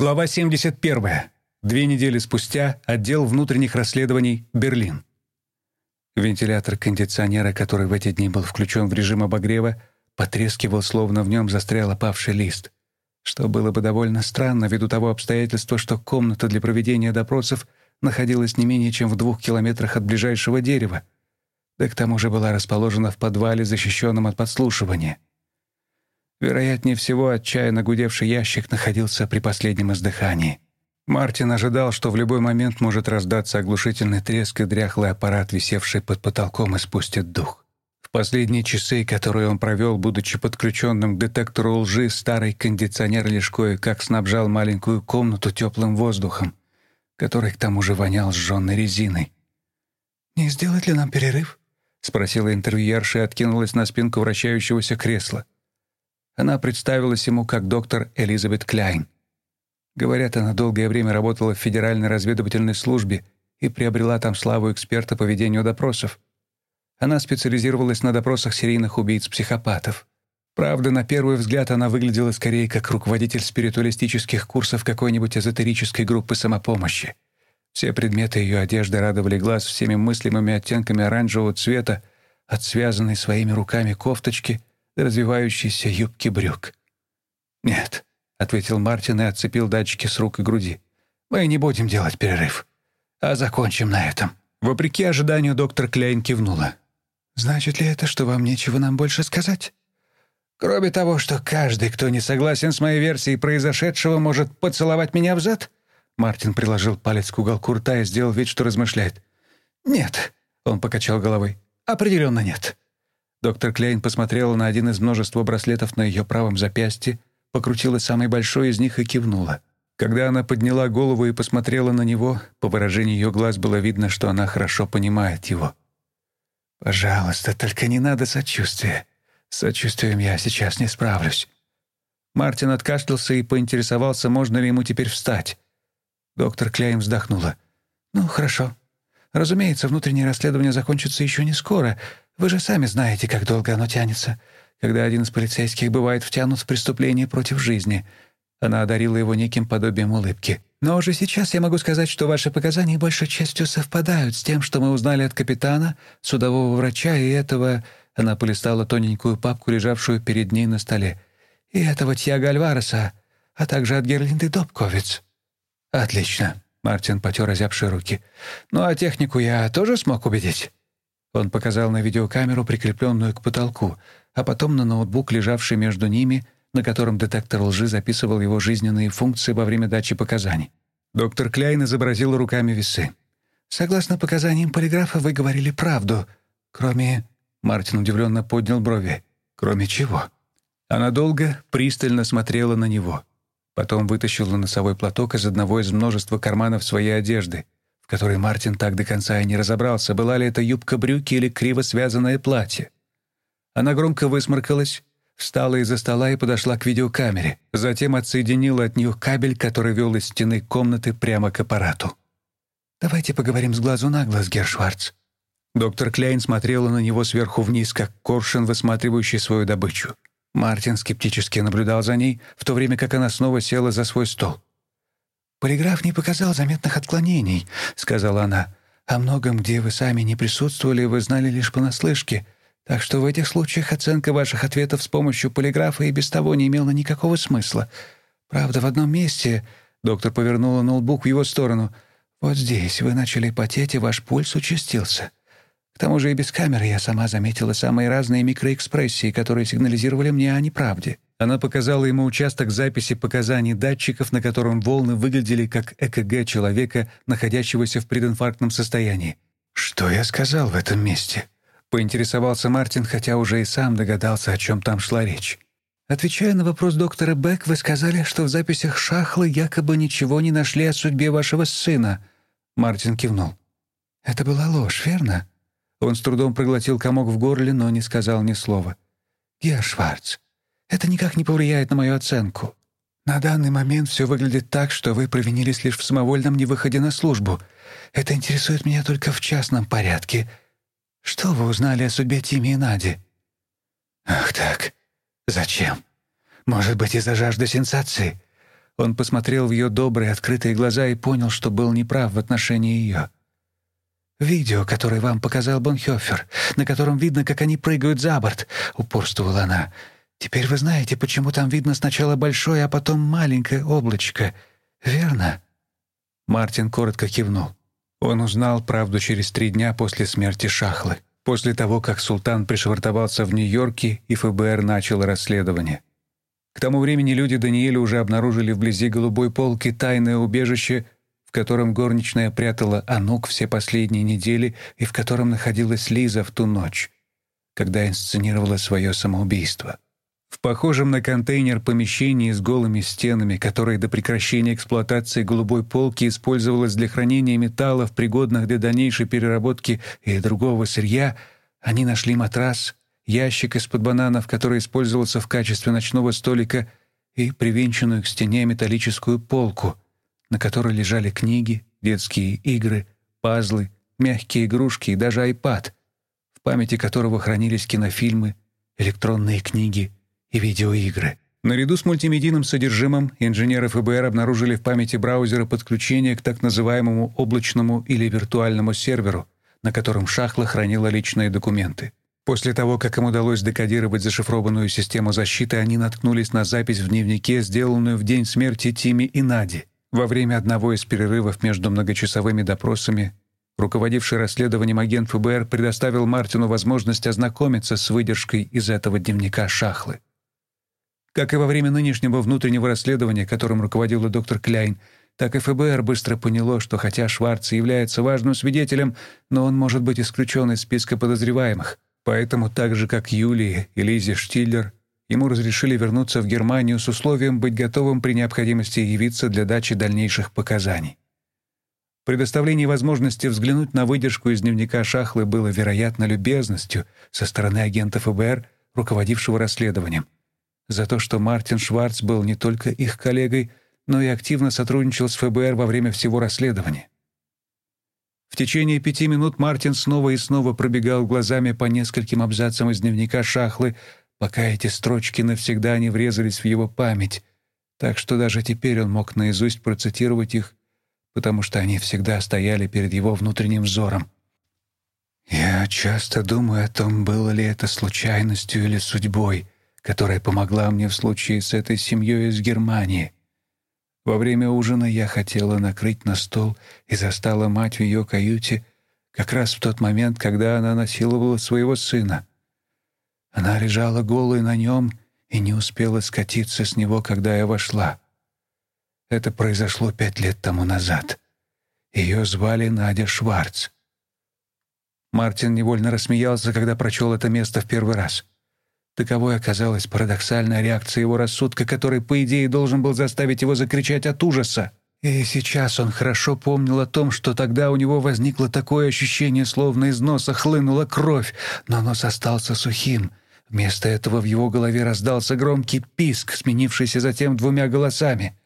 Глава 71. Две недели спустя. Отдел внутренних расследований. Берлин. Вентилятор кондиционера, который в эти дни был включен в режим обогрева, потрескивал, словно в нем застрял опавший лист. Что было бы довольно странно ввиду того обстоятельства, что комната для проведения допросов находилась не менее чем в двух километрах от ближайшего дерева, да к тому же была расположена в подвале, защищенном от подслушивания. Вероятнее всего, отчаянно гудевший ящик находился при последнем издыхании. Мартин ожидал, что в любой момент может раздаться оглушительный треск, и дряхлый аппарат, висевший под потолком, испустит дух. В последние часы, которые он провел, будучи подключенным к детектору лжи, старый кондиционер лишь кое-как снабжал маленькую комнату теплым воздухом, который к тому же вонял сжженной резиной. «Не сделать ли нам перерыв?» — спросила интервьюерша и откинулась на спинку вращающегося кресла. Она представилась ему как доктор Элизабет Кляйн. Говорят, она долгое время работала в Федеральной разведывательной службе и приобрела там славу эксперта по ведению допросов. Она специализировалась на допросах серийных убийц-психопатов. Правда, на первый взгляд она выглядела скорее как руководитель спиритуалистических курсов какой-нибудь эзотерической группы самопомощи. Все предметы ее одежды радовали глаз всеми мыслимыми оттенками оранжевого цвета, от связанной своими руками кофточки развивающейся юбки брюк. «Нет», — ответил Мартин и отцепил датчики с рук и груди. «Мы не будем делать перерыв, а закончим на этом». Вопреки ожиданию доктор Кляйн кивнула. «Значит ли это, что вам нечего нам больше сказать?» «Кроме того, что каждый, кто не согласен с моей версией произошедшего, может поцеловать меня в зад?» Мартин приложил палец к уголку рта и сделал вид, что размышляет. «Нет», — он покачал головой, — «определенно нет. Доктор Клейн посмотрела на один из множества браслетов на ее правом запястье, покрутила самый большой из них и кивнула. Когда она подняла голову и посмотрела на него, по выражению ее глаз было видно, что она хорошо понимает его. «Пожалуйста, только не надо сочувствия. С сочувствием я сейчас не справлюсь». Мартин откашлялся и поинтересовался, можно ли ему теперь встать. Доктор Кляйн вздохнула. «Ну, хорошо. Разумеется, внутреннее расследование закончится еще не скоро, вы же сами знаете, как долго оно тянется, когда один из полицейских бывает втянут в преступление против жизни. Она одарила его неким подобием улыбки. Но уже сейчас я могу сказать, что ваши показания большей частью совпадают с тем, что мы узнали от капитана, судового врача и этого... Она полистала тоненькую папку, лежавшую перед ней на столе. И этого Тьяго Альвареса, а также от Герлинды Добковиц. Отлично. Мартин потер озябшие руки. Ну а технику я тоже смог убедить? Он показал на видеокамеру, прикрепленную к потолку, а потом на ноутбук, лежавший между ними, на котором детектор лжи записывал его жизненные функции во время дачи показаний. Доктор Кляйн изобразил руками весы. «Согласно показаниям полиграфа, вы говорили правду, кроме...» Мартин удивленно поднял брови. «Кроме чего?» Она долго, пристально смотрела на него. Потом вытащила носовой платок из одного из множества карманов своей одежды — которой Мартин так до конца и не разобрался, была ли это юбка-брюки или криво связанное платье. Она громко высморкалась, встала из-за стола и подошла к видеокамере, затем отсоединила от нее кабель, который вел из стены комнаты прямо к аппарату. «Давайте поговорим с глазу на глаз, Гершварц». Доктор Кляйн смотрела на него сверху вниз, как коршун, высматривающий свою добычу. Мартин скептически наблюдал за ней, в то время как она снова села за свой стол. «Полиграф не показал заметных отклонений», — сказала она. «О многом, где вы сами не присутствовали, вы знали лишь понаслышке. Так что в этих случаях оценка ваших ответов с помощью полиграфа и без того не имела никакого смысла. Правда, в одном месте...» — доктор повернула ноутбук в его сторону. «Вот здесь вы начали потеть, и ваш пульс участился. К тому же и без камеры я сама заметила самые разные микроэкспрессии, которые сигнализировали мне о неправде». Она показала ему участок записи показаний датчиков, на котором волны выглядели как ЭКГ человека, находящегося в прединфарктном состоянии. «Что я сказал в этом месте?» — поинтересовался Мартин, хотя уже и сам догадался, о чем там шла речь. Отвечая на вопрос доктора Бек, вы сказали, что в записях Шахлы якобы ничего не нашли о судьбе вашего сына. Мартин кивнул. Это была ложь, верно? Он с трудом проглотил комок в горле, но не сказал ни слова. Герр Шварц, это никак не повлияет на мою оценку. На данный момент все выглядит так, что вы провинились лишь в самовольном невыходе на службу. Это интересует меня только в частном порядке. Что вы узнали о судьбе Тими и Нади?» «Ах так. Зачем? Может быть, из-за жажды сенсации?» Он посмотрел в ее добрые, открытые глаза и понял, что был неправ в отношении ее. «Видео, которое вам показал Бонхёфер, на котором видно, как они прыгают за борт», — упорствовала она. «Теперь вы знаете, почему там видно сначала большое, а потом маленькое облачко. Верно?» Мартин коротко кивнул. Он узнал правду через три дня после смерти Шахлы, после того, как султан пришвартовался в Нью-Йорке и ФБР начало расследование. К тому времени люди Даниэля уже обнаружили вблизи голубой полки тайное убежище, в котором горничная прятала Анук все последние недели и в котором находилась Лиза в ту ночь, когда инсценировала свое самоубийство. В похожем на контейнер помещении с голыми стенами, которое до прекращения эксплуатации голубой полки использовалось для хранения металлов, пригодных для дальнейшей переработки и другого сырья, они нашли матрас, ящик из-под бананов, который использовался в качестве ночного столика, и привинченную к стене металлическую полку, на которой лежали книги, детские игры, пазлы, мягкие игрушки и даже iPad, в памяти которого хранились кинофильмы, электронные книги и видеоигры. Наряду с мультимедийным содержимым инженеры ФБР обнаружили в памяти браузера подключение к так называемому облачному или виртуальному серверу, на котором Шахла хранила личные документы. После того, как им удалось декодировать зашифрованную систему защиты, они наткнулись на запись в дневнике, сделанную в день смерти Тими и Нади. Во время одного из перерывов между многочасовыми допросами руководивший расследованием агент ФБР предоставил Мартину возможность ознакомиться с выдержкой из этого дневника Шахлы. Как и во время нынешнего внутреннего расследования, которым руководила доктор Кляйн, так и ФБР быстро поняло, что хотя Шварц является важным свидетелем, но он может быть исключен из списка подозреваемых. Поэтому так же, как Юлии и Лизе Штиллер, ему разрешили вернуться в Германию с условием быть готовым при необходимости явиться для дачи дальнейших показаний. Предоставление возможности взглянуть на выдержку из дневника Шахлы было, вероятно, любезностью со стороны агента ФБР, руководившего расследованием за то, что Мартин Шварц был не только их коллегой, но и активно сотрудничал с ФБР во время всего расследования. В течение пяти минут Мартин снова и снова пробегал глазами по нескольким абзацам из дневника Шахлы, пока эти строчки навсегда не врезались в его память, так что даже теперь он мог наизусть процитировать их, потому что они всегда стояли перед его внутренним взором. «Я часто думаю о том, было ли это случайностью или судьбой», которая помогла мне в случае с этой семьей из Германии. Во время ужина я хотела накрыть на стол и застала мать в ее каюте как раз в тот момент, когда она насиловала своего сына. Она лежала голой на нем и не успела скатиться с него, когда я вошла. Это произошло пять лет тому назад. Ее звали Надя Шварц. Мартин невольно рассмеялся, когда прочел это место в первый раз. Таковой оказалась парадоксальная реакция его рассудка, который, по идее, должен был заставить его закричать от ужаса. И сейчас он хорошо помнил о том, что тогда у него возникло такое ощущение, словно из носа хлынула кровь, но нос остался сухим. Вместо этого в его голове раздался громкий писк, сменившийся затем двумя голосами.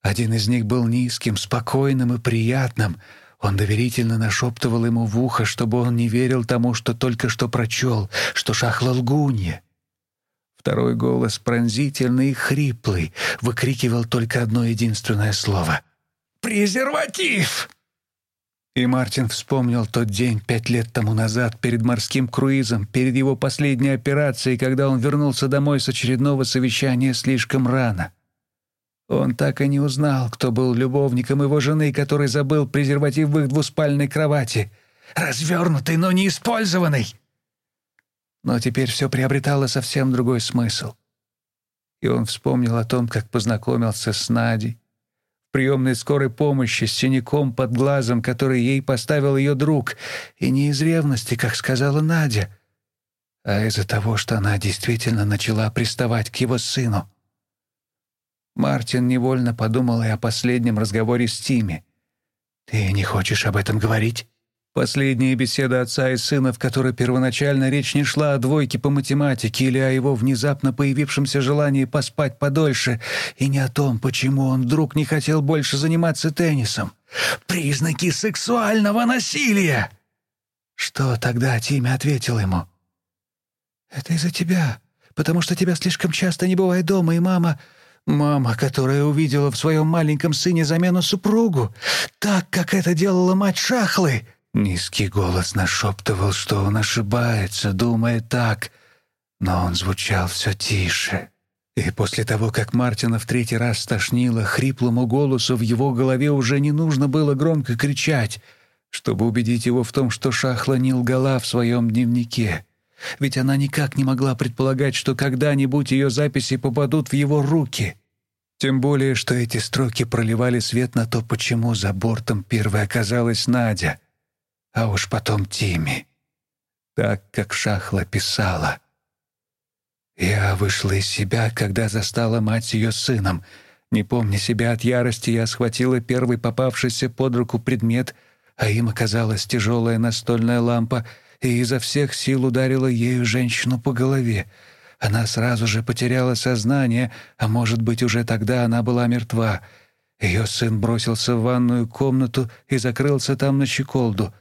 Один из них был низким, спокойным и приятным. Он доверительно нашептывал ему в ухо, чтобы он не верил тому, что только что прочел, что шахла лгунья. Второй голос, пронзительный и хриплый, выкрикивал только одно единственное слово — «Презерватив!» И Мартин вспомнил тот день пять лет тому назад перед морским круизом, перед его последней операцией, когда он вернулся домой с очередного совещания слишком рано. Он так и не узнал, кто был любовником его жены, который забыл презерватив в их двуспальной кровати. Развернутый, но не использованный. Но теперь все приобретало совсем другой смысл. И он вспомнил о том, как познакомился с Надей, приемной скорой помощи с синяком под глазом, который ей поставил ее друг, и не из ревности, как сказала Надя, а из-за того, что она действительно начала приставать к его сыну. Мартин невольно подумал и о последнем разговоре с Тими. «Ты не хочешь об этом говорить?» Последняя беседа отца и сына, в которой первоначально речь не шла о двойке по математике или о его внезапно появившемся желании поспать подольше, и не о том, почему он вдруг не хотел больше заниматься теннисом. «Признаки сексуального насилия!» Что тогда Тимми ответил ему? «Это из-за тебя, потому что тебя слишком часто не бывает дома, и мама Мама, которая увидела в своем маленьком сыне замену супругу, так, как это делала мать Шахлы!» Низкий голос нашептывал, что он ошибается, думая так, но он звучал все тише. И после того, как Мартина в третий раз стошнило, хриплому голосу в его голове уже не нужно было громко кричать, чтобы убедить его в том, что Шахла не лгала в своем дневнике. Ведь она никак не могла предполагать, что когда-нибудь ее записи попадут в его руки. Тем более, что эти строки проливали свет на то, почему за бортом первой оказалась Надя, а уж потом Тими. Так, как Шахла писала — я вышла из себя, когда застала мать ее сыном. Не помня себя от ярости, я схватила первый попавшийся под руку предмет, а им оказалась тяжелая настольная лампа, и изо всех сил ударила ею женщину по голове. Она сразу же потеряла сознание, а может быть, уже тогда она была мертва. Ее сын бросился в ванную комнату и закрылся там на щеколду.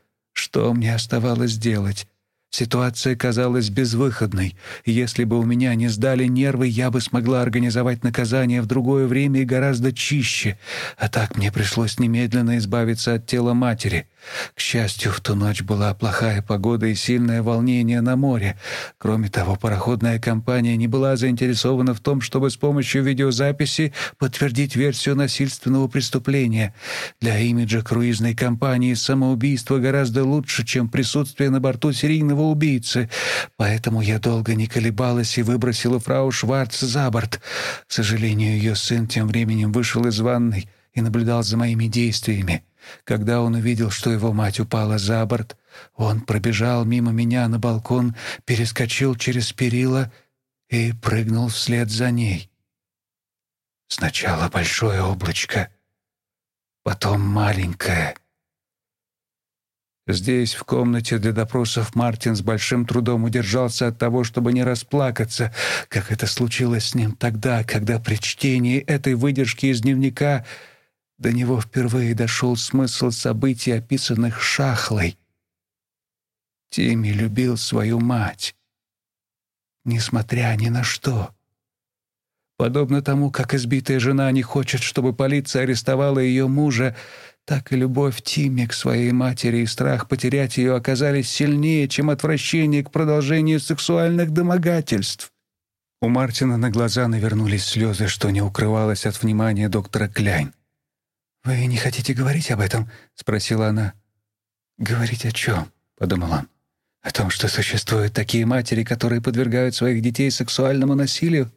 Что мне оставалось делать? Ситуация казалась безвыходной. Если бы у меня не сдали нервы, я бы смогла организовать наказание в другое время и гораздо чище. А так мне пришлось немедленно избавиться от тела матери. К счастью, в ту ночь была плохая погода и сильное волнение на море. Кроме того, пароходная компания не была заинтересована в том, чтобы с помощью видеозаписи подтвердить версию насильственного преступления. Для имиджа круизной компании самоубийство гораздо лучше, чем присутствие на борту серийного убийцы. Поэтому я долго не колебалась и выбросила фрау Шварц за борт. К сожалению, ее сын тем временем вышел из ванной и наблюдал за моими действиями. Когда он увидел, что его мать упала за борт, он пробежал мимо меня на балкон, перескочил через перила и прыгнул вслед за ней. Сначала большое облачко, потом маленькое. Здесь, в комнате для допросов, Мартин с большим трудом удержался от того, чтобы не расплакаться, как это случилось с ним тогда, когда при чтении этой выдержки из дневника до него впервые дошел смысл событий, описанных Шахлой. Тимми любил свою мать, несмотря ни на что. Подобно тому, как избитая жена не хочет, чтобы полиция арестовала ее мужа, так и любовь Тимми к своей матери и страх потерять ее оказались сильнее, чем отвращение к продолжению сексуальных домогательств. У Мартина на глаза навернулись слезы, что не укрывалось от внимания доктора Кляйн. «Вы не хотите говорить об этом?» — спросила она. «Говорить о чем?» — подумал он. «О том, что существуют такие матери, которые подвергают своих детей сексуальному насилию,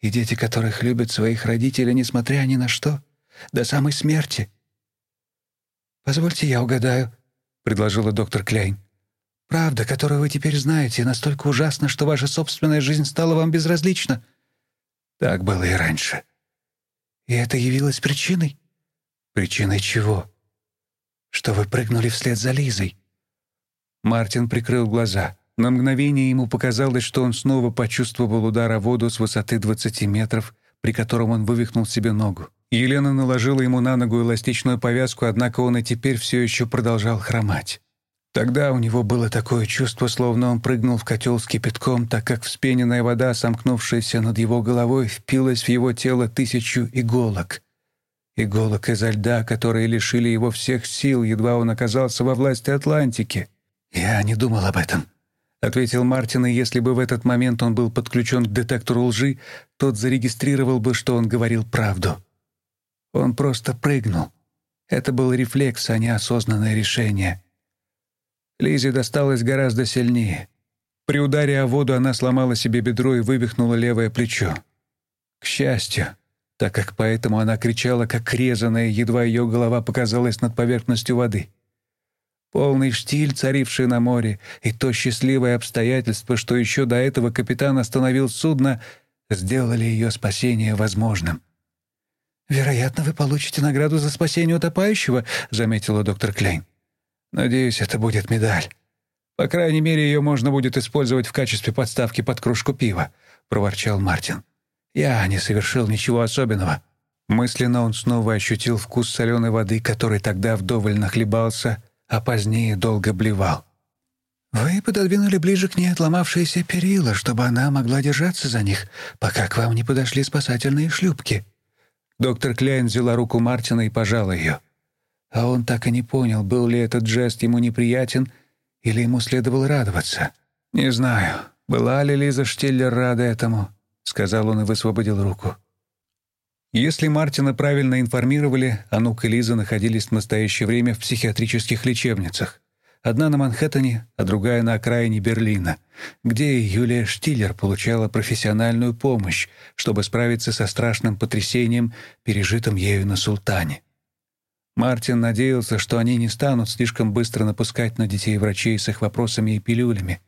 и дети, которых любят своих родителей, несмотря ни на что, до самой смерти». «Позвольте я угадаю», — предложила доктор Кляйн. «Правда, которую вы теперь знаете, настолько ужасна, что ваша собственная жизнь стала вам безразлична». Так было и раньше. «И это явилось причиной?» Причиной чего? Что вы прыгнули вслед за Лизой? Мартин прикрыл глаза. На мгновение ему показалось, что он снова почувствовал удар о воду с высоты 20 метров, при котором он вывихнул себе ногу. Елена наложила ему на ногу эластичную повязку, однако он и теперь все еще продолжал хромать. Тогда у него было такое чувство, словно он прыгнул в котел с кипятком, так как вспененная вода, сомкнувшаяся над его головой, впилась в его тело тысячу иголок иголок изо льда, которые лишили его всех сил, едва он оказался во власти Атлантики. «Я не думал об этом», — ответил Мартин, и если бы в этот момент он был подключен к детектору лжи, тот зарегистрировал бы, что он говорил правду. Он просто прыгнул. Это был рефлекс, а не осознанное решение. Лизе досталось гораздо сильнее. При ударе о воду она сломала себе бедро и вывихнула левое плечо. К счастью, так как поэтому она кричала, как резаная, едва ее голова показалась над поверхностью воды. Полный штиль, царивший на море, и то счастливое обстоятельство, что еще до этого капитан остановил судно, сделали ее спасение возможным. «Вероятно, вы получите награду за спасение утопающего», — заметила доктор Клейн. «Надеюсь, это будет медаль. По крайней мере, ее можно будет использовать в качестве подставки под кружку пива», — проворчал Мартин. Я не совершил ничего особенного. Мысленно он снова ощутил вкус соленой воды, который тогда вдоволь нахлебался, а позднее долго блевал. Вы пододвинули ближе к ней отломавшиеся перила, чтобы она могла держаться за них, пока к вам не подошли спасательные шлюпки». Доктор Кляйн взяла руку Мартина и пожала ее. А он так и не понял, был ли этот жест ему неприятен или ему следовало радоваться. «Не знаю, была ли Лиза Штиллер рада этому», — сказал он и высвободил руку. Если Мартина правильно информировали, Анук и Лиза находились в настоящее время в психиатрических лечебницах. Одна на Манхэттене, а другая на окраине Берлина, где Юлия Штиллер получала профессиональную помощь, чтобы справиться со страшным потрясением, пережитым ею на Султане. Мартин надеялся, что они не станут слишком быстро напускать на детей врачей с их вопросами и пилюлями.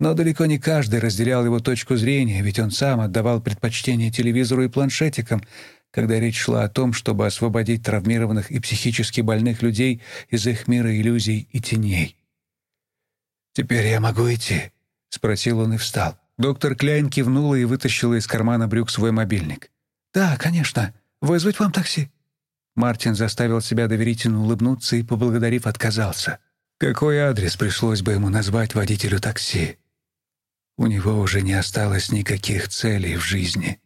Но далеко не каждый разделял его точку зрения, ведь он сам отдавал предпочтение телевизору и планшетикам, когда речь шла о том, чтобы освободить травмированных и психически больных людей из их мира иллюзий и теней. «Теперь я могу идти?» — спросил он и встал. Доктор Кляйн кивнула и вытащила из кармана брюк свой мобильник. «Да, конечно. Вызвать вам такси?» Мартин заставил себя доверительно улыбнуться и, поблагодарив, отказался. Какой адрес пришлось бы ему назвать водителю такси? У него уже не осталось никаких целей в жизни.